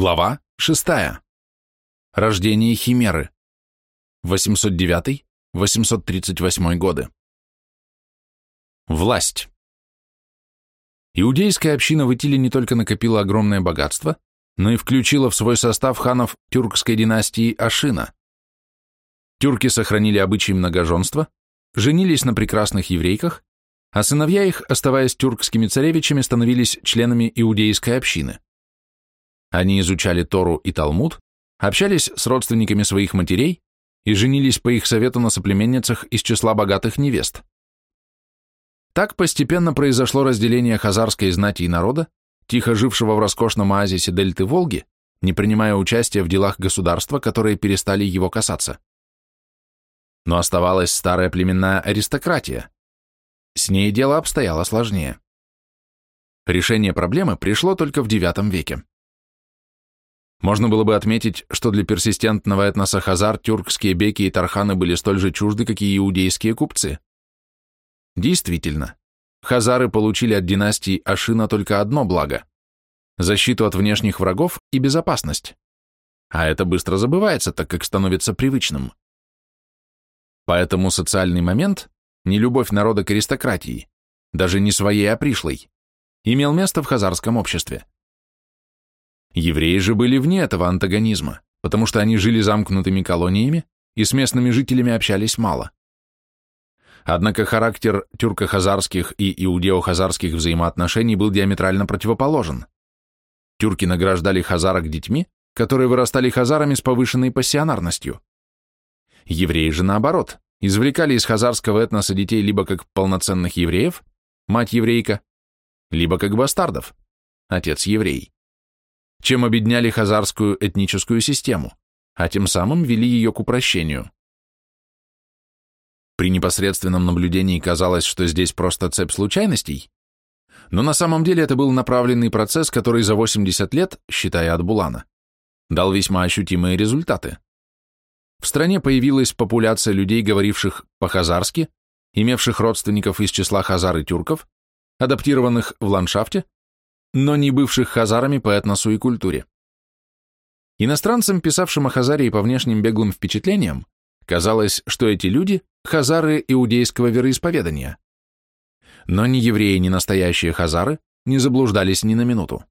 Глава 6. Рождение Химеры. 809-838 годы. Власть. Иудейская община в Итиле не только накопила огромное богатство, но и включила в свой состав ханов тюркской династии Ашина. Тюрки сохранили обычаи многоженства, женились на прекрасных еврейках, а сыновья их, оставаясь тюркскими царевичами, становились членами иудейской общины. Они изучали Тору и Талмуд, общались с родственниками своих матерей и женились по их совету на соплеменницах из числа богатых невест. Так постепенно произошло разделение хазарской знати и народа, тихо жившего в роскошном оазисе дельты Волги, не принимая участия в делах государства, которые перестали его касаться. Но оставалась старая племенная аристократия. С ней дело обстояло сложнее. Решение проблемы пришло только в IX веке. Можно было бы отметить, что для персистентного этноса хазар тюркские беки и тарханы были столь же чужды, как и иудейские купцы. Действительно, хазары получили от династии Ашина только одно благо – защиту от внешних врагов и безопасность. А это быстро забывается, так как становится привычным. Поэтому социальный момент, не любовь народа к аристократии, даже не своей, а пришлой, имел место в хазарском обществе. Евреи же были вне этого антагонизма, потому что они жили замкнутыми колониями и с местными жителями общались мало. Однако характер тюрко-хазарских и иудео-хазарских взаимоотношений был диаметрально противоположен. Тюрки награждали хазарок детьми, которые вырастали хазарами с повышенной пассионарностью. Евреи же, наоборот, извлекали из хазарского этноса детей либо как полноценных евреев, мать еврейка, либо как бастардов, отец еврей чем обедняли хазарскую этническую систему, а тем самым вели ее к упрощению. При непосредственном наблюдении казалось, что здесь просто цепь случайностей, но на самом деле это был направленный процесс, который за 80 лет, считая от Булана, дал весьма ощутимые результаты. В стране появилась популяция людей, говоривших по-хазарски, имевших родственников из числа хазар и тюрков, адаптированных в ландшафте, но не бывших хазарами по этносу и культуре. Иностранцам, писавшим о Хазарии по внешним беглым впечатлениям, казалось, что эти люди – хазары иудейского вероисповедания. Но ни евреи, ни настоящие хазары не заблуждались ни на минуту.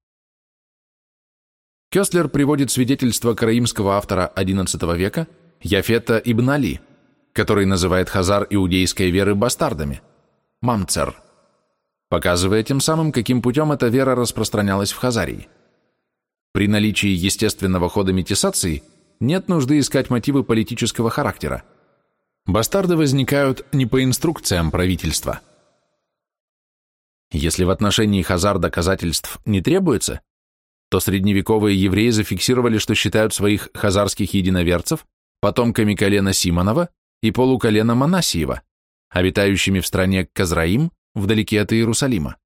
Кёстлер приводит свидетельство караимского автора XI века Яфета ибн Али, который называет хазар иудейской веры бастардами – мамцер – показывая тем самым, каким путем эта вера распространялась в Хазарии. При наличии естественного хода метисации нет нужды искать мотивы политического характера. Бастарды возникают не по инструкциям правительства. Если в отношении Хазар доказательств не требуется, то средневековые евреи зафиксировали, что считают своих хазарских единоверцев потомками колена Симонова и полуколена Манасиева, обитающими в стране Казраим вдалеке от Иерусалима.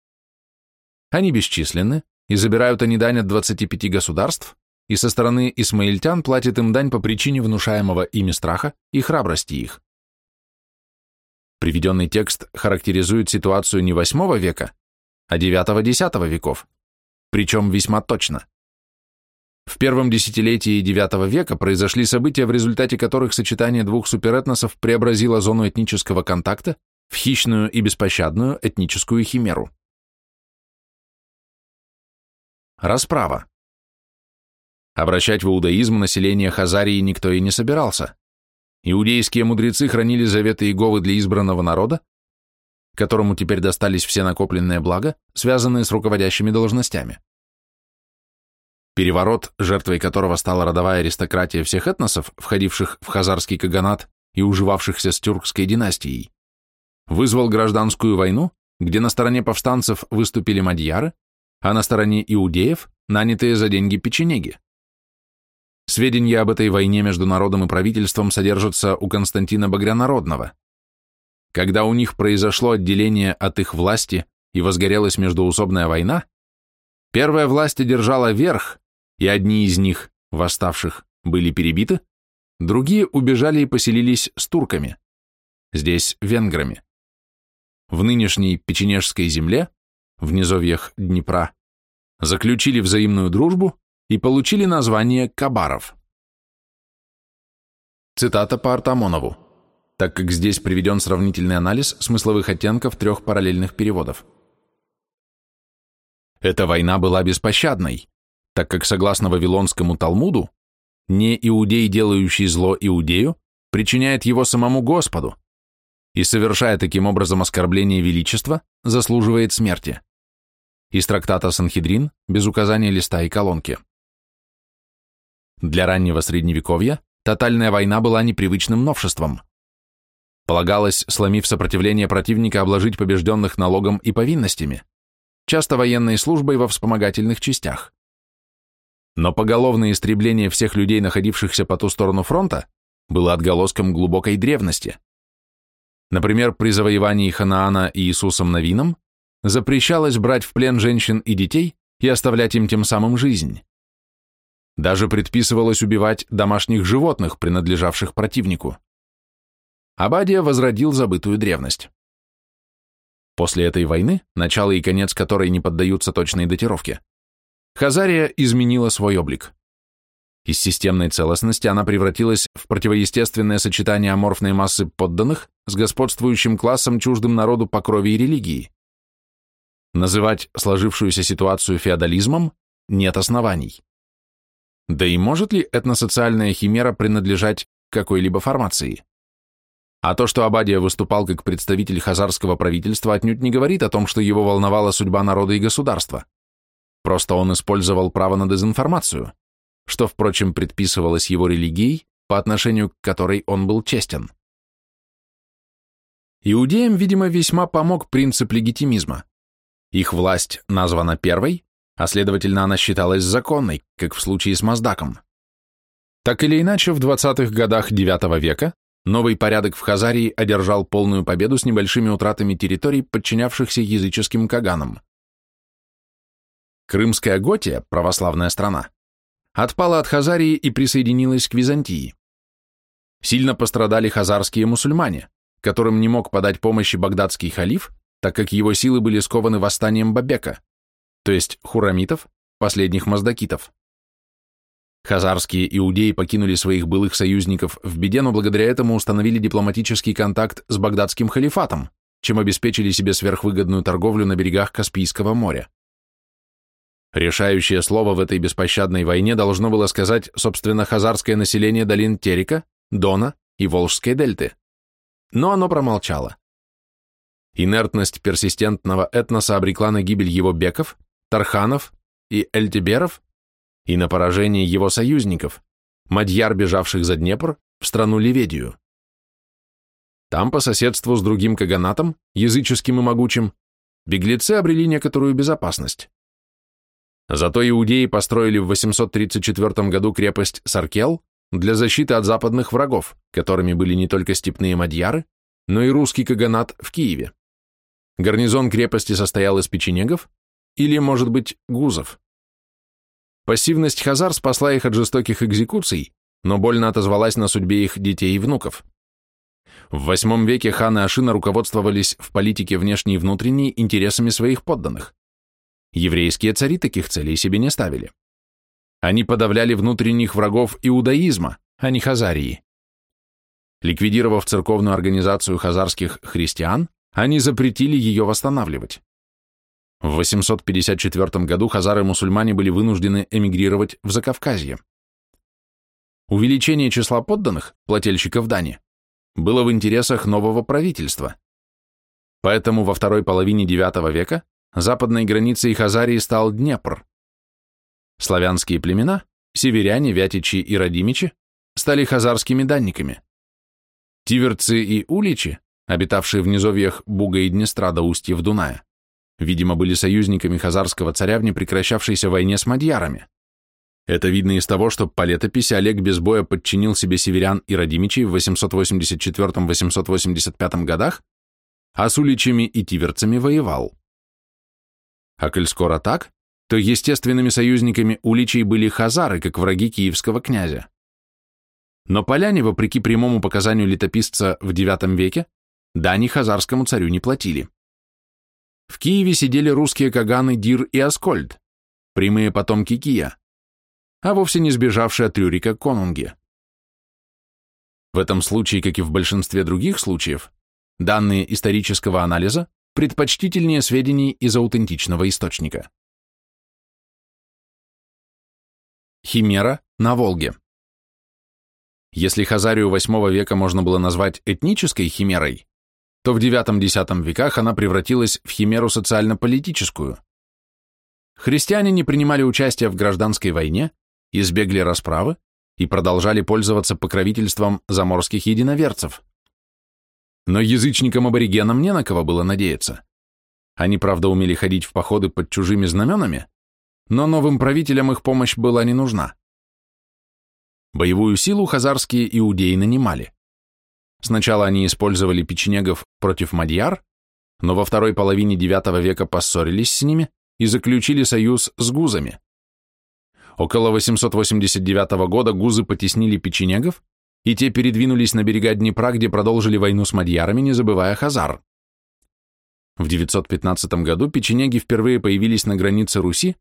Они бесчисленны, и забирают они дань от 25 государств, и со стороны исмаильтян платят им дань по причине внушаемого ими страха и храбрости их. Приведенный текст характеризует ситуацию не VIII века, а IX-X веков, причем весьма точно. В первом десятилетии IX века произошли события, в результате которых сочетание двух суперэтносов преобразило зону этнического контакта в хищную и беспощадную этническую химеру. Расправа. Обращать в иудаизм население Хазарии никто и не собирался. Иудейские мудрецы хранили заветы Иеговы для избранного народа, которому теперь достались все накопленные блага, связанные с руководящими должностями. Переворот, жертвой которого стала родовая аристократия всех этносов, входивших в хазарский каганат и уживавшихся с тюркской династией, вызвал гражданскую войну, где на стороне повстанцев выступили мадьяры, а на стороне иудеев – нанятые за деньги печенеги. Сведения об этой войне между народом и правительством содержатся у Константина Багрянародного. Когда у них произошло отделение от их власти и возгорелась междуусобная война, первая власть одержала верх, и одни из них, восставших, были перебиты, другие убежали и поселились с турками, здесь венграми в нынешней Печенежской земле, в низовьях Днепра, заключили взаимную дружбу и получили название Кабаров. Цитата по Артамонову, так как здесь приведен сравнительный анализ смысловых оттенков трех параллельных переводов. Эта война была беспощадной, так как согласно Вавилонскому Талмуду, не иудей, делающий зло иудею, причиняет его самому Господу и, совершая таким образом оскорбление величества, заслуживает смерти. Из трактата Санхедрин без указания листа и колонки. Для раннего Средневековья тотальная война была непривычным новшеством. Полагалось, сломив сопротивление противника, обложить побежденных налогом и повинностями, часто военной службой во вспомогательных частях. Но поголовное истребление всех людей, находившихся по ту сторону фронта, было отголоском глубокой древности. Например, при завоевании Ханаана Иисусом Новином запрещалось брать в плен женщин и детей и оставлять им тем самым жизнь. Даже предписывалось убивать домашних животных, принадлежавших противнику. Абадия возродил забытую древность. После этой войны, начало и конец которой не поддаются точной датировке, Хазария изменила свой облик. Из системной целостности она превратилась в противоестественное сочетание аморфной массы подданных с господствующим классом чуждым народу по крови и религии. Называть сложившуюся ситуацию феодализмом нет оснований. Да и может ли этносоциальная химера принадлежать какой-либо формации? А то, что Абадия выступал как представитель хазарского правительства, отнюдь не говорит о том, что его волновала судьба народа и государства. Просто он использовал право на дезинформацию, что, впрочем, предписывалось его религией, по отношению к которой он был честен. Иудеям, видимо, весьма помог принцип легитимизма. Их власть названа первой, а следовательно она считалась законной, как в случае с Маздаком. Так или иначе, в 20-х годах IX века новый порядок в Хазарии одержал полную победу с небольшими утратами территорий, подчинявшихся языческим каганам. Крымская Готия, православная страна, отпала от Хазарии и присоединилась к Византии. Сильно пострадали хазарские мусульмане, которым не мог подать помощи багдадский халиф, так как его силы были скованы восстанием Бабека, то есть хурамитов, последних маздакитов. Хазарские иудеи покинули своих былых союзников в беде, но благодаря этому установили дипломатический контакт с багдадским халифатом, чем обеспечили себе сверхвыгодную торговлю на берегах Каспийского моря. Решающее слово в этой беспощадной войне должно было сказать, собственно, хазарское население долин Терека, Дона и Волжской дельты. Но оно промолчало. Инертность персистентного этноса обрекла на гибель его беков, тарханов и эльтиберов и на поражение его союзников, мадьяр, бежавших за Днепр, в страну Ливедию. Там, по соседству с другим каганатом, языческим и могучим, беглецы обрели некоторую безопасность. Зато иудеи построили в 834 году крепость Саркел для защиты от западных врагов, которыми были не только степные мадьяры, но и русский каганат в Киеве. Гарнизон крепости состоял из печенегов или, может быть, гузов. Пассивность хазар спасла их от жестоких экзекуций, но больно отозвалась на судьбе их детей и внуков. В VIII веке ханы Ашина руководствовались в политике внешней и внутренней интересами своих подданных. Еврейские цари таких целей себе не ставили. Они подавляли внутренних врагов иудаизма, а не хазарии. Ликвидировав церковную организацию хазарских христиан, они запретили ее восстанавливать. В 854 году хазары-мусульмане были вынуждены эмигрировать в Закавказье. Увеличение числа подданных, плательщиков дани, было в интересах нового правительства. Поэтому во второй половине IX века западной границей Хазарии стал Днепр. Славянские племена, северяне, вятичи и радимичи, стали хазарскими данниками. Тиверцы и уличи обитавшие в низовьях Буга и Днестра до устьев Дуная, видимо, были союзниками хазарского царя в непрекращавшейся войне с мадьярами. Это видно из того, что по летописи Олег без боя подчинил себе северян и родимичей в 884-885 годах, а с уличами и тиверцами воевал. А коль скоро так, то естественными союзниками уличей были хазары, как враги киевского князя. Но поляне, вопреки прямому показанию летописца в IX веке, Дани хазарскому царю не платили. В Киеве сидели русские каганы Дир и Аскольд, прямые потомки Кия. а вовсе не сбежавшие от Рюрика конунги. В этом случае, как и в большинстве других случаев, данные исторического анализа предпочтительнее сведений из аутентичного источника. Химера на Волге Если Хазарию VIII века можно было назвать этнической химерой, то в IX-X веках она превратилась в химеру социально-политическую. Христиане не принимали участия в гражданской войне, избегли расправы и продолжали пользоваться покровительством заморских единоверцев. Но язычникам-аборигенам не на кого было надеяться. Они, правда, умели ходить в походы под чужими знаменами, но новым правителям их помощь была не нужна. Боевую силу хазарские иудеи нанимали. Сначала они использовали печенегов против мадьяр, но во второй половине IX века поссорились с ними и заключили союз с гузами. Около 889 года гузы потеснили печенегов, и те передвинулись на берега Днепра, где продолжили войну с мадьярами, не забывая хазар. В 915 году печенеги впервые появились на границе Руси,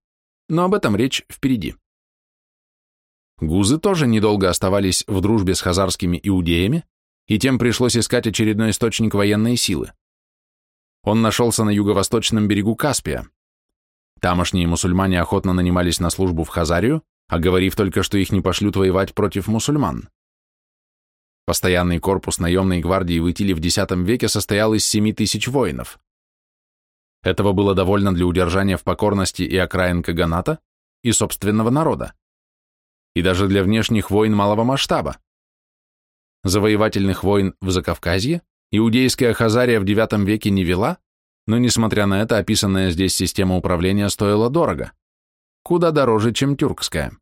но об этом речь впереди. Гузы тоже недолго оставались в дружбе с хазарскими иудеями, и тем пришлось искать очередной источник военной силы. Он нашелся на юго-восточном берегу Каспия. Тамошние мусульмане охотно нанимались на службу в Хазарию, оговорив только, что их не пошлют воевать против мусульман. Постоянный корпус наемной гвардии в Итиле в X веке состоял из 7 тысяч воинов. Этого было довольно для удержания в покорности и окраин Каганата, и собственного народа, и даже для внешних войн малого масштаба. Завоевательных войн в Закавказье иудейская Хазария в IX веке не вела, но, несмотря на это, описанная здесь система управления стоила дорого, куда дороже, чем тюркская.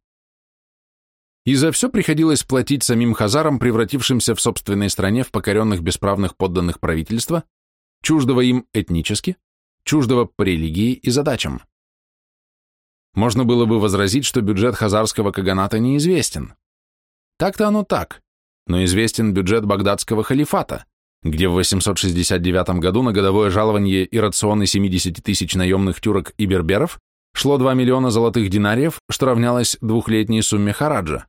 И за все приходилось платить самим хазарам, превратившимся в собственной стране в покоренных бесправных подданных правительства, чуждого им этнически, чуждого по религии и задачам. Можно было бы возразить, что бюджет хазарского каганата неизвестен. Так-то оно так, но известен бюджет багдадского халифата, где в 869 году на годовое жалование и рационы 70 тысяч наемных тюрок и берберов шло 2 миллиона золотых динариев, что равнялось двухлетней сумме хараджа.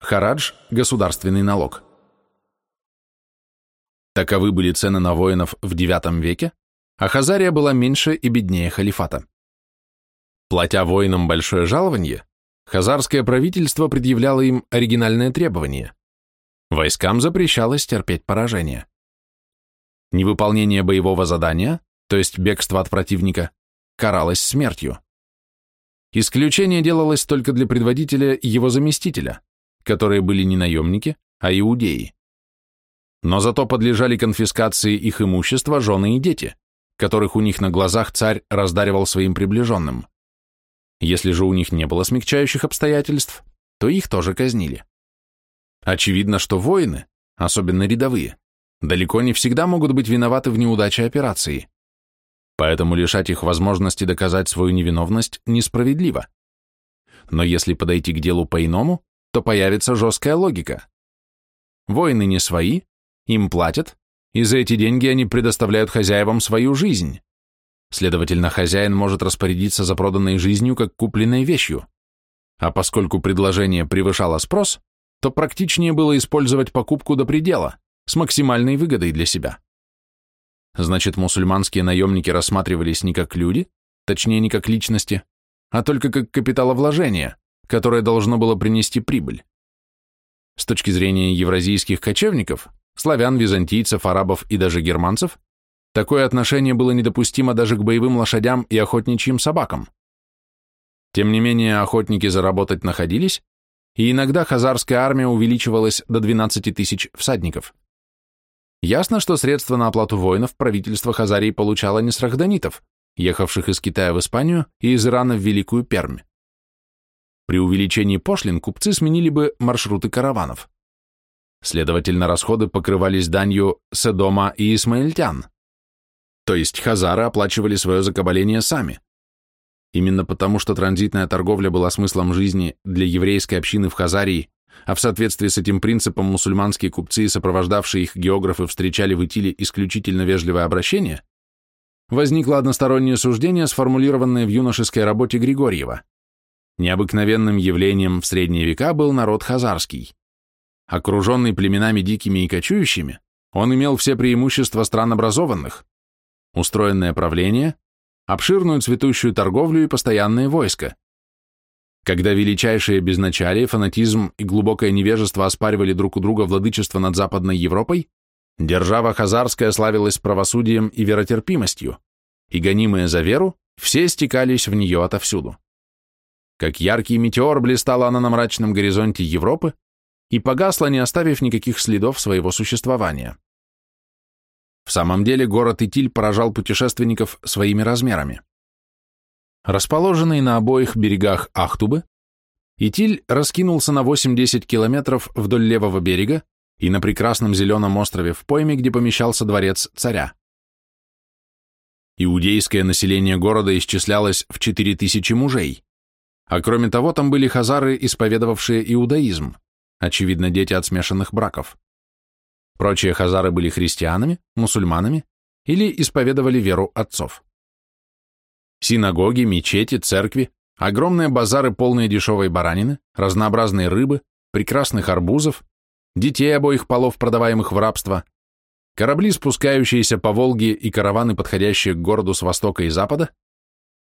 Харадж – государственный налог. Таковы были цены на воинов в IX веке, а Хазария была меньше и беднее халифата. Платя воинам большое жалование, хазарское правительство предъявляло им оригинальное требование. Войскам запрещалось терпеть поражение. Невыполнение боевого задания, то есть бегство от противника, каралось смертью. Исключение делалось только для предводителя и его заместителя, которые были не наемники, а иудеи. Но зато подлежали конфискации их имущества жены и дети, которых у них на глазах царь раздаривал своим приближенным. Если же у них не было смягчающих обстоятельств, то их тоже казнили. Очевидно, что воины, особенно рядовые, далеко не всегда могут быть виноваты в неудаче операции. Поэтому лишать их возможности доказать свою невиновность несправедливо. Но если подойти к делу по-иному, то появится жесткая логика. Воины не свои, им платят, и за эти деньги они предоставляют хозяевам свою жизнь. Следовательно, хозяин может распорядиться за проданной жизнью как купленной вещью. А поскольку предложение превышало спрос, то практичнее было использовать покупку до предела, с максимальной выгодой для себя. Значит, мусульманские наемники рассматривались не как люди, точнее, не как личности, а только как капиталовложение, которое должно было принести прибыль. С точки зрения евразийских кочевников, славян, византийцев, арабов и даже германцев, такое отношение было недопустимо даже к боевым лошадям и охотничьим собакам. Тем не менее, охотники заработать находились, и иногда хазарская армия увеличивалась до 12 тысяч всадников. Ясно, что средства на оплату воинов правительство Хазарии получало не с рахданитов, ехавших из Китая в Испанию и из Ирана в Великую Пермь. При увеличении пошлин купцы сменили бы маршруты караванов. Следовательно, расходы покрывались данью Седома и Исмаильтян. То есть хазары оплачивали свое закабаление сами. Именно потому, что транзитная торговля была смыслом жизни для еврейской общины в Хазарии, а в соответствии с этим принципом мусульманские купцы и сопровождавшие их географы встречали в Итиле исключительно вежливое обращение, возникло одностороннее суждение, сформулированное в юношеской работе Григорьева. Необыкновенным явлением в средние века был народ хазарский. Окруженный племенами дикими и кочующими, он имел все преимущества стран образованных, устроенное правление, обширную цветущую торговлю и постоянные войска. Когда величайшие безначалие, фанатизм и глубокое невежество оспаривали друг у друга владычество над Западной Европой, держава хазарская славилась правосудием и веротерпимостью, и гонимые за веру, все стекались в нее отовсюду. Как яркий метеор блистала она на мрачном горизонте Европы и погасла, не оставив никаких следов своего существования. В самом деле город Итиль поражал путешественников своими размерами. Расположенный на обоих берегах Ахтубы, Итиль раскинулся на 8-10 километров вдоль левого берега и на прекрасном зеленом острове в пойме, где помещался дворец царя. Иудейское население города исчислялось в 4000 мужей, а кроме того там были хазары, исповедовавшие иудаизм, очевидно, дети от смешанных браков. Прочие хазары были христианами, мусульманами или исповедовали веру отцов. Синагоги, мечети, церкви, огромные базары, полные дешевой баранины, разнообразной рыбы, прекрасных арбузов, детей обоих полов, продаваемых в рабство, корабли, спускающиеся по Волге и караваны, подходящие к городу с востока и запада,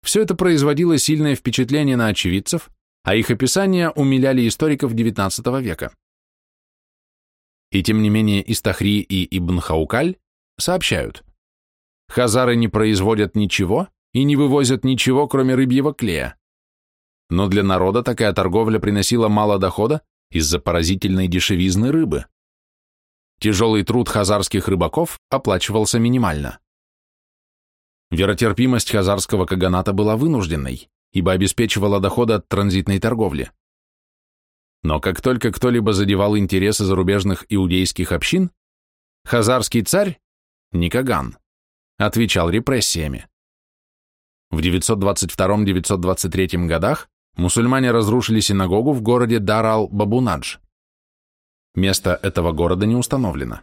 все это производило сильное впечатление на очевидцев, а их описания умиляли историков XIX века. И тем не менее Истахри и Ибн Хаукаль сообщают, хазары не производят ничего и не вывозят ничего, кроме рыбьего клея. Но для народа такая торговля приносила мало дохода из-за поразительной дешевизны рыбы. Тяжелый труд хазарских рыбаков оплачивался минимально. Веротерпимость хазарского каганата была вынужденной, ибо обеспечивала доходы от транзитной торговли. Но как только кто-либо задевал интересы зарубежных иудейских общин, хазарский царь, Никаган, отвечал репрессиями. В 922-923 годах мусульмане разрушили синагогу в городе Дар-ал-Бабунадж. Место этого города не установлено.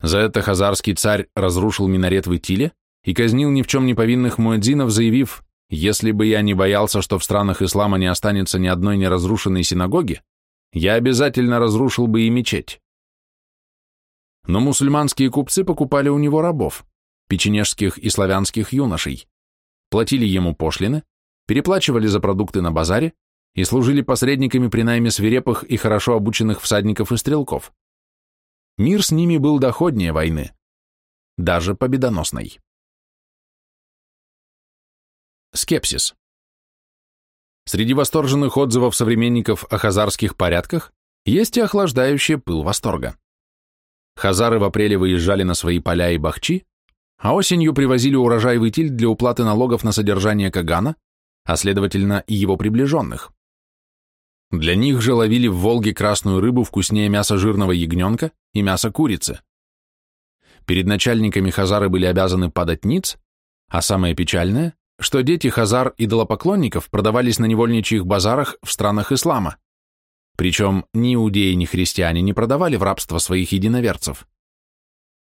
За это хазарский царь разрушил минарет в Итиле и казнил ни в чем не повинных муэдзинов, заявив, если бы я не боялся, что в странах ислама не останется ни одной неразрушенной синагоги, я обязательно разрушил бы и мечеть. Но мусульманские купцы покупали у него рабов, печенежских и славянских юношей, платили ему пошлины, переплачивали за продукты на базаре и служили посредниками при найме свирепых и хорошо обученных всадников и стрелков. Мир с ними был доходнее войны, даже победоносной. Скепсис. Среди восторженных отзывов современников о хазарских порядках есть и охлаждающий пыл восторга. Хазары в апреле выезжали на свои поля и бахчи, а осенью привозили урожай в Итиль для уплаты налогов на содержание Кагана, а следовательно и его приближенных. Для них же ловили в Волге красную рыбу вкуснее мяса жирного ягненка и мяса курицы. Перед начальниками хазары были обязаны падать ниц, а самое печальное, что дети хазар идолопоклонников продавались на невольничьих базарах в странах ислама. Причем ни иудеи, ни христиане не продавали в рабство своих единоверцев.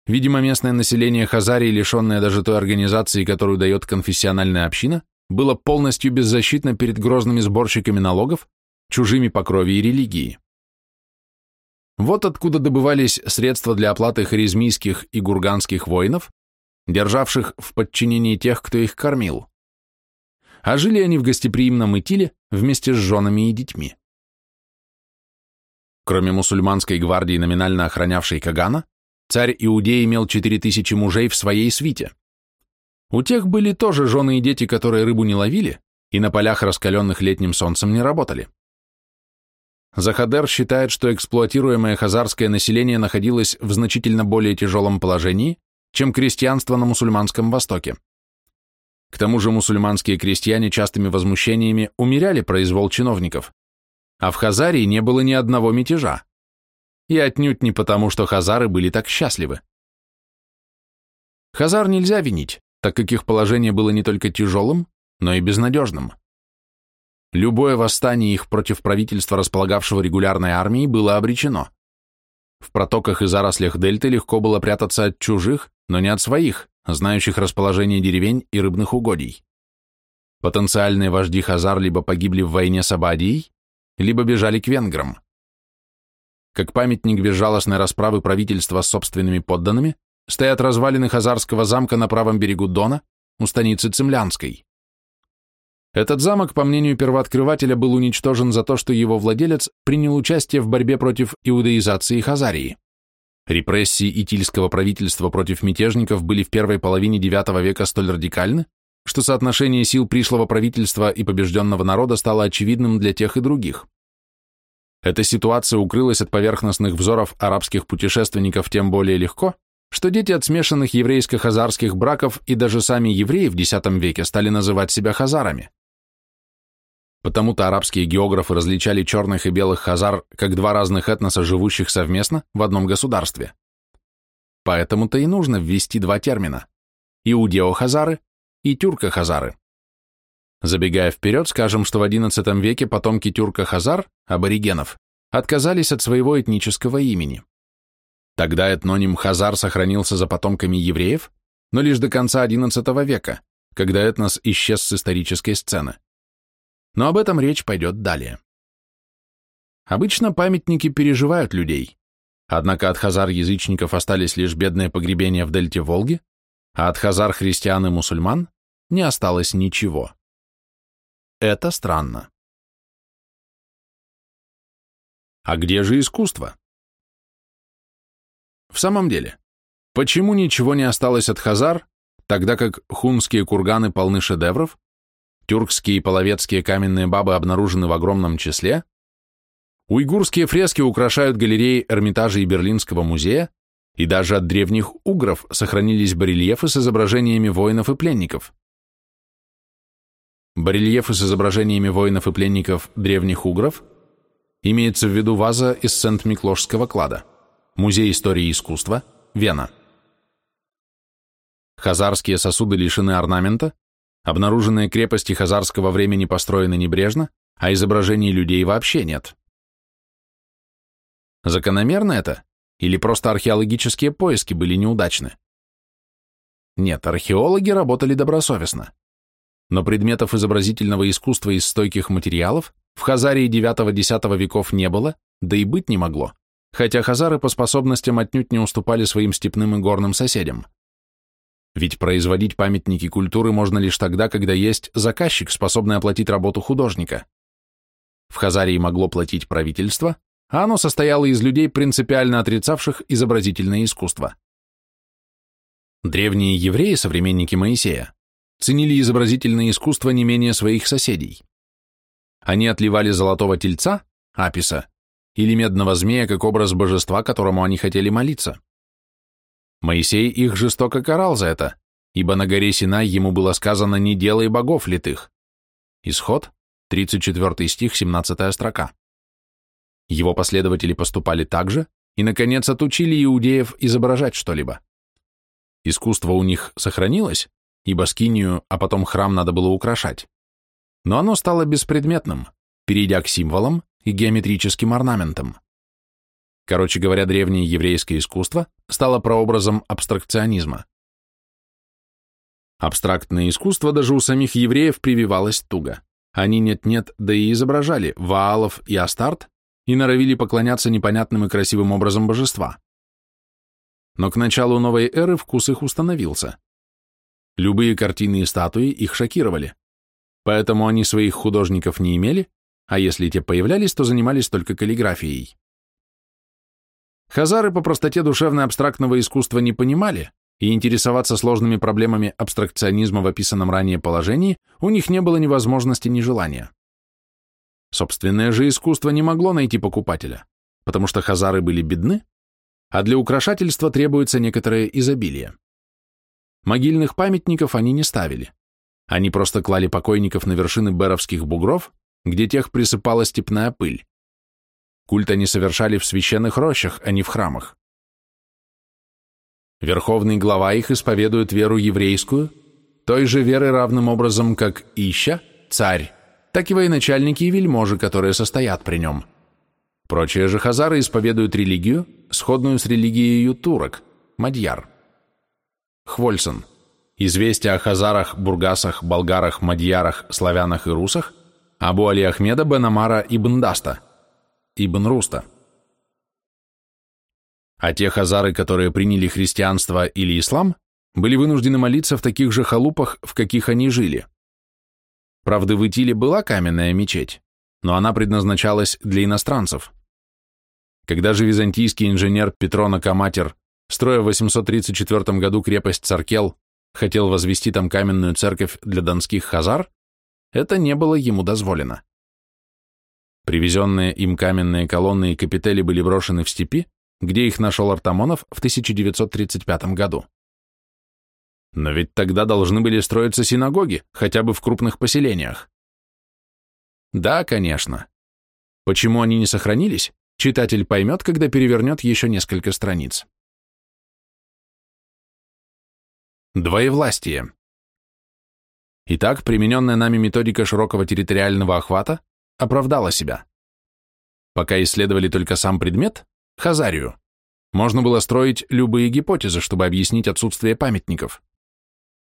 Видимо, местное население Хазарии, лишенное даже той организации, которую дает конфессиональная община, было полностью беззащитно перед грозными сборщиками налогов, чужими по крови и религии. Вот откуда добывались средства для оплаты харизмийских и гурганских воинов, державших в подчинении тех, кто их кормил а жили они в гостеприимном Итиле вместе с женами и детьми. Кроме мусульманской гвардии, номинально охранявшей Кагана, царь Иудей имел 4000 мужей в своей свите. У тех были тоже жены и дети, которые рыбу не ловили и на полях, раскаленных летним солнцем, не работали. Захадер считает, что эксплуатируемое хазарское население находилось в значительно более тяжелом положении, чем крестьянство на мусульманском Востоке. К тому же мусульманские крестьяне частыми возмущениями умеряли произвол чиновников, а в Хазарии не было ни одного мятежа. И отнюдь не потому, что хазары были так счастливы. Хазар нельзя винить, так как их положение было не только тяжелым, но и безнадежным. Любое восстание их против правительства, располагавшего регулярной армией, было обречено. В протоках и зарослях дельты легко было прятаться от чужих, но не от своих, знающих расположение деревень и рыбных угодий. Потенциальные вожди Хазар либо погибли в войне с Абадией, либо бежали к венграм. Как памятник безжалостной расправы правительства с собственными подданными, стоят развалины Хазарского замка на правом берегу Дона, у станицы Цемлянской. Этот замок, по мнению первооткрывателя, был уничтожен за то, что его владелец принял участие в борьбе против иудаизации Хазарии. Репрессии итильского правительства против мятежников были в первой половине IX века столь радикальны, что соотношение сил пришлого правительства и побежденного народа стало очевидным для тех и других. Эта ситуация укрылась от поверхностных взоров арабских путешественников тем более легко, что дети от смешанных еврейско-хазарских браков и даже сами евреи в X веке стали называть себя хазарами. Потому-то арабские географы различали черных и белых хазар как два разных этноса, живущих совместно в одном государстве. Поэтому-то и нужно ввести два термина – иудео-хазары и тюрко-хазары. Забегая вперед, скажем, что в XI веке потомки тюрко-хазар, аборигенов, отказались от своего этнического имени. Тогда этноним хазар сохранился за потомками евреев, но лишь до конца XI века, когда этнос исчез с исторической сцены. Но об этом речь пойдет далее. Обычно памятники переживают людей, однако от хазар-язычников остались лишь бедные погребения в дельте Волги, а от хазар-христиан и мусульман не осталось ничего. Это странно. А где же искусство? В самом деле, почему ничего не осталось от хазар, тогда как хунские курганы полны шедевров, тюркские и половецкие каменные бабы обнаружены в огромном числе, уйгурские фрески украшают галереи Эрмитажа и Берлинского музея, и даже от древних угров сохранились барельефы с изображениями воинов и пленников. Барельефы с изображениями воинов и пленников древних угров имеется в виду ваза из Сент-Миклошского клада, Музей истории и искусства, Вена. Хазарские сосуды лишены орнамента, обнаруженные крепости хазарского времени построены небрежно, а изображений людей вообще нет. Закономерно это? Или просто археологические поиски были неудачны? Нет, археологи работали добросовестно. Но предметов изобразительного искусства из стойких материалов в Хазарии IX-X веков не было, да и быть не могло, хотя хазары по способностям отнюдь не уступали своим степным и горным соседям. Ведь производить памятники культуры можно лишь тогда, когда есть заказчик, способный оплатить работу художника. В Хазарии могло платить правительство, а оно состояло из людей, принципиально отрицавших изобразительное искусство. Древние евреи, современники Моисея, ценили изобразительное искусство не менее своих соседей. Они отливали золотого тельца, аписа, или медного змея как образ божества, которому они хотели молиться. Моисей их жестоко карал за это, ибо на горе Синай ему было сказано «не делай богов литых». Исход, 34 стих, 17 строка. Его последователи поступали так же и, наконец, отучили иудеев изображать что-либо. Искусство у них сохранилось, ибо скинию, а потом храм надо было украшать. Но оно стало беспредметным, перейдя к символам и геометрическим орнаментам. Короче говоря, древнее еврейское искусство стало прообразом абстракционизма. Абстрактное искусство даже у самих евреев прививалось туго. Они нет-нет, да и изображали Ваалов и Астарт и норовили поклоняться непонятным и красивым образом божества. Но к началу новой эры вкус их установился. Любые картины и статуи их шокировали. Поэтому они своих художников не имели, а если те появлялись, то занимались только каллиграфией. Хазары по простоте душевно-абстрактного искусства не понимали, и интересоваться сложными проблемами абстракционизма в описанном ранее положении у них не было ни возможности, ни желания. Собственное же искусство не могло найти покупателя, потому что хазары были бедны, а для украшательства требуется некоторое изобилие. Могильных памятников они не ставили. Они просто клали покойников на вершины беровских бугров, где тех присыпала степная пыль. Культ они совершали в священных рощах, а не в храмах. Верховный глава их исповедует веру еврейскую, той же веры равным образом, как Ища, царь, так и военачальники и вельможи, которые состоят при нем. Прочие же хазары исповедуют религию, сходную с религией турок, мадьяр. Хвольсон. Известия о хазарах, бургасах, болгарах, мадьярах, славянах и русах, Абу Али Ахмеда бен Амара ибн Даста, ибн Руста. А те хазары, которые приняли христианство или ислам, были вынуждены молиться в таких же халупах, в каких они жили. Правда, в Итиле была каменная мечеть, но она предназначалась для иностранцев. Когда же византийский инженер Петрона Каматер, строя в 834 году крепость Царкел, хотел возвести там каменную церковь для донских хазар, это не было ему дозволено. Привезенные им каменные колонны и капители были брошены в степи, где их нашел Артамонов в 1935 году. Но ведь тогда должны были строиться синагоги, хотя бы в крупных поселениях. Да, конечно. Почему они не сохранились, читатель поймет, когда перевернет еще несколько страниц. Двоевластие. Итак, примененная нами методика широкого территориального охвата оправдала себя. Пока исследовали только сам предмет, Хазарию, можно было строить любые гипотезы, чтобы объяснить отсутствие памятников.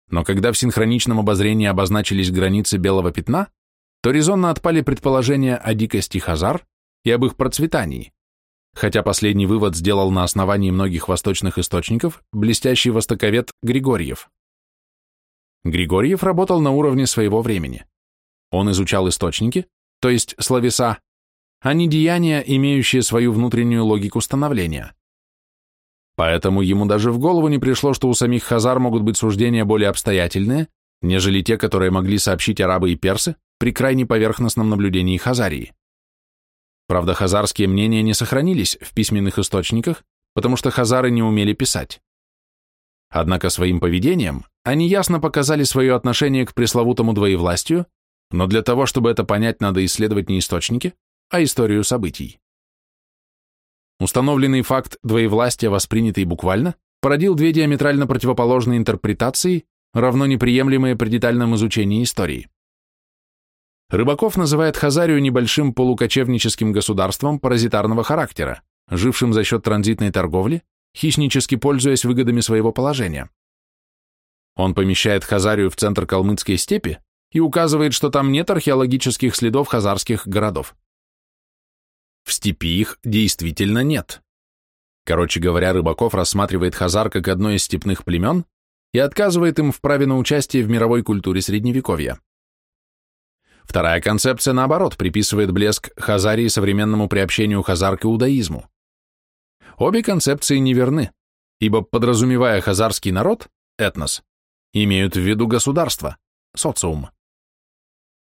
Но когда в синхроничном обозрении обозначились границы белого пятна, то резонно отпали предположения о дикости хазар и об их процветании, хотя последний вывод сделал на основании многих восточных источников блестящий востоковед Григорьев. Григорьев работал на уровне своего времени. Он изучал источники, то есть словеса, а не деяния, имеющие свою внутреннюю логику становления. Поэтому ему даже в голову не пришло, что у самих хазар могут быть суждения более обстоятельные, нежели те, которые могли сообщить арабы и персы при крайне поверхностном наблюдении Хазарии. Правда, хазарские мнения не сохранились в письменных источниках, потому что хазары не умели писать. Однако своим поведением они ясно показали свое отношение к пресловутому двоевластию, но для того, чтобы это понять, надо исследовать не источники, а историю событий. Установленный факт двоевластия, воспринятый буквально, породил две диаметрально противоположные интерпретации, равно неприемлемые при детальном изучении истории. Рыбаков называет Хазарию небольшим полукочевническим государством паразитарного характера, жившим за счет транзитной торговли, хищнически пользуясь выгодами своего положения. Он помещает Хазарию в центр Калмыцкой степи и указывает, что там нет археологических следов хазарских городов. В степи их действительно нет. Короче говоря, Рыбаков рассматривает хазар как одно из степных племен и отказывает им в праве на участие в мировой культуре Средневековья. Вторая концепция, наоборот, приписывает блеск Хазарии современному приобщению хазар к иудаизму. Обе концепции неверны, ибо, подразумевая хазарский народ, этнос, имеют в виду государство, социум.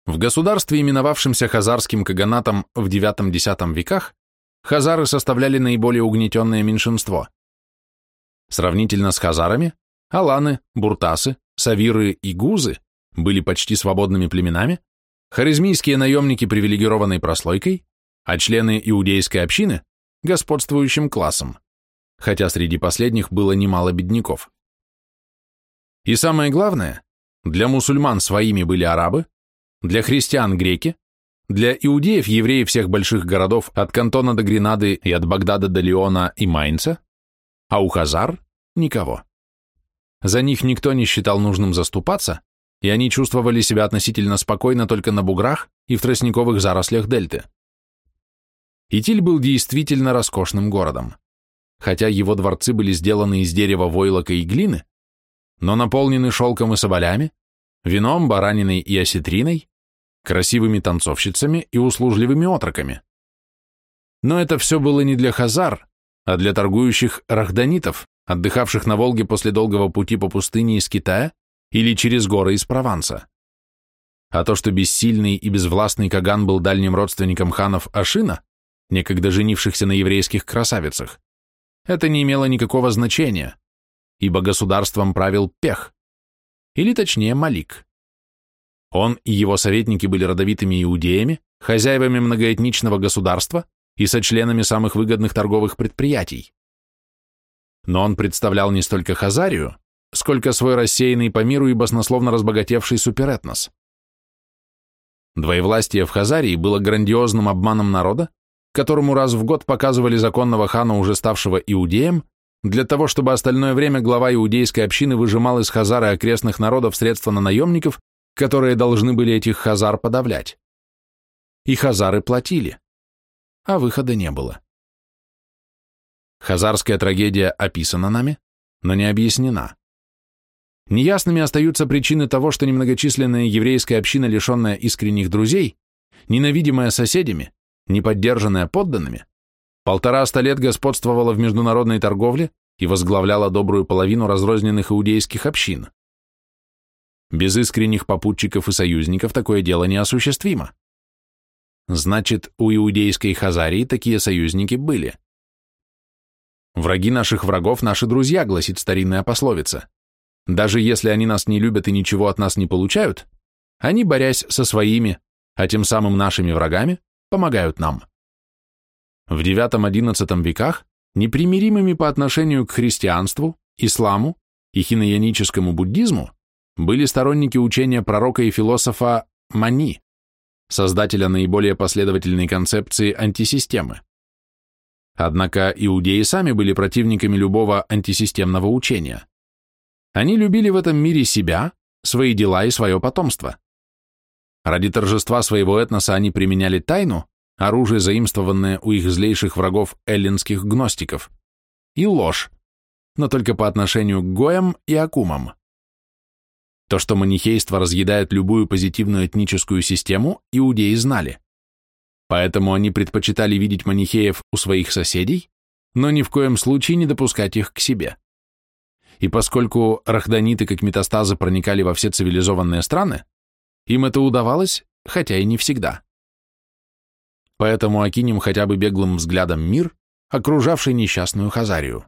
В государстве, именовавшемся хазарским каганатом в IX-X веках, хазары составляли наиболее угнетенное меньшинство. Сравнительно с хазарами, аланы, буртасы, савиры и гузы были почти свободными племенами, харизмийские наемники привилегированной прослойкой, а члены иудейской общины – господствующим классом, хотя среди последних было немало бедняков. И самое главное, для мусульман своими были арабы, для христиан – греки, для иудеев – евреи всех больших городов от Кантона до Гренады и от Багдада до Леона и Майнца, а у хазар – никого. За них никто не считал нужным заступаться, и они чувствовали себя относительно спокойно только на буграх и в тростниковых зарослях дельты. Итиль был действительно роскошным городом. Хотя его дворцы были сделаны из дерева войлока и глины, но наполнены шелком и соболями, вином, бараниной и осетриной, красивыми танцовщицами и услужливыми отроками. Но это все было не для хазар, а для торгующих рахданитов, отдыхавших на Волге после долгого пути по пустыне из Китая или через горы из Прованса. А то, что бессильный и безвластный Каган был дальним родственником ханов Ашина, некогда женившихся на еврейских красавицах, это не имело никакого значения, ибо государством правил Пех, или точнее Малик. Он и его советники были родовитыми иудеями, хозяевами многоэтничного государства и сочленами самых выгодных торговых предприятий. Но он представлял не столько Хазарию, сколько свой рассеянный по миру и баснословно разбогатевший суперэтнос. Двоевластие в Хазарии было грандиозным обманом народа, которому раз в год показывали законного хана, уже ставшего иудеем, для того, чтобы остальное время глава иудейской общины выжимал из хазар и окрестных народов средства на наемников, которые должны были этих хазар подавлять. И хазары платили, а выхода не было. Хазарская трагедия описана нами, но не объяснена. Неясными остаются причины того, что немногочисленная еврейская община, лишенная искренних друзей, ненавидимая соседями, не поддержанная подданными, полтораста лет господствовала в международной торговле и возглавляла добрую половину разрозненных иудейских общин. Без искренних попутчиков и союзников такое дело неосуществимо. Значит, у иудейской Хазарии такие союзники были. Враги наших врагов – наши друзья, гласит старинная пословица. Даже если они нас не любят и ничего от нас не получают, они, борясь со своими, а тем самым нашими врагами, помогают нам. В IX-XI веках непримиримыми по отношению к христианству, исламу и хинаяническому буддизму были сторонники учения пророка и философа Мани, создателя наиболее последовательной концепции антисистемы. Однако иудеи сами были противниками любого антисистемного учения. Они любили в этом мире себя, свои дела и свое потомство. Ради торжества своего этноса они применяли тайну, оружие, заимствованное у их злейших врагов эллинских гностиков, и ложь, но только по отношению к гоям и акумам. То, что манихейство разъедает любую позитивную этническую систему, иудеи знали. Поэтому они предпочитали видеть манихеев у своих соседей, но ни в коем случае не допускать их к себе. И поскольку рахданиты как метастазы проникали во все цивилизованные страны, им это удавалось, хотя и не всегда. Поэтому окинем хотя бы беглым взглядом мир, окружавший несчастную Хазарию.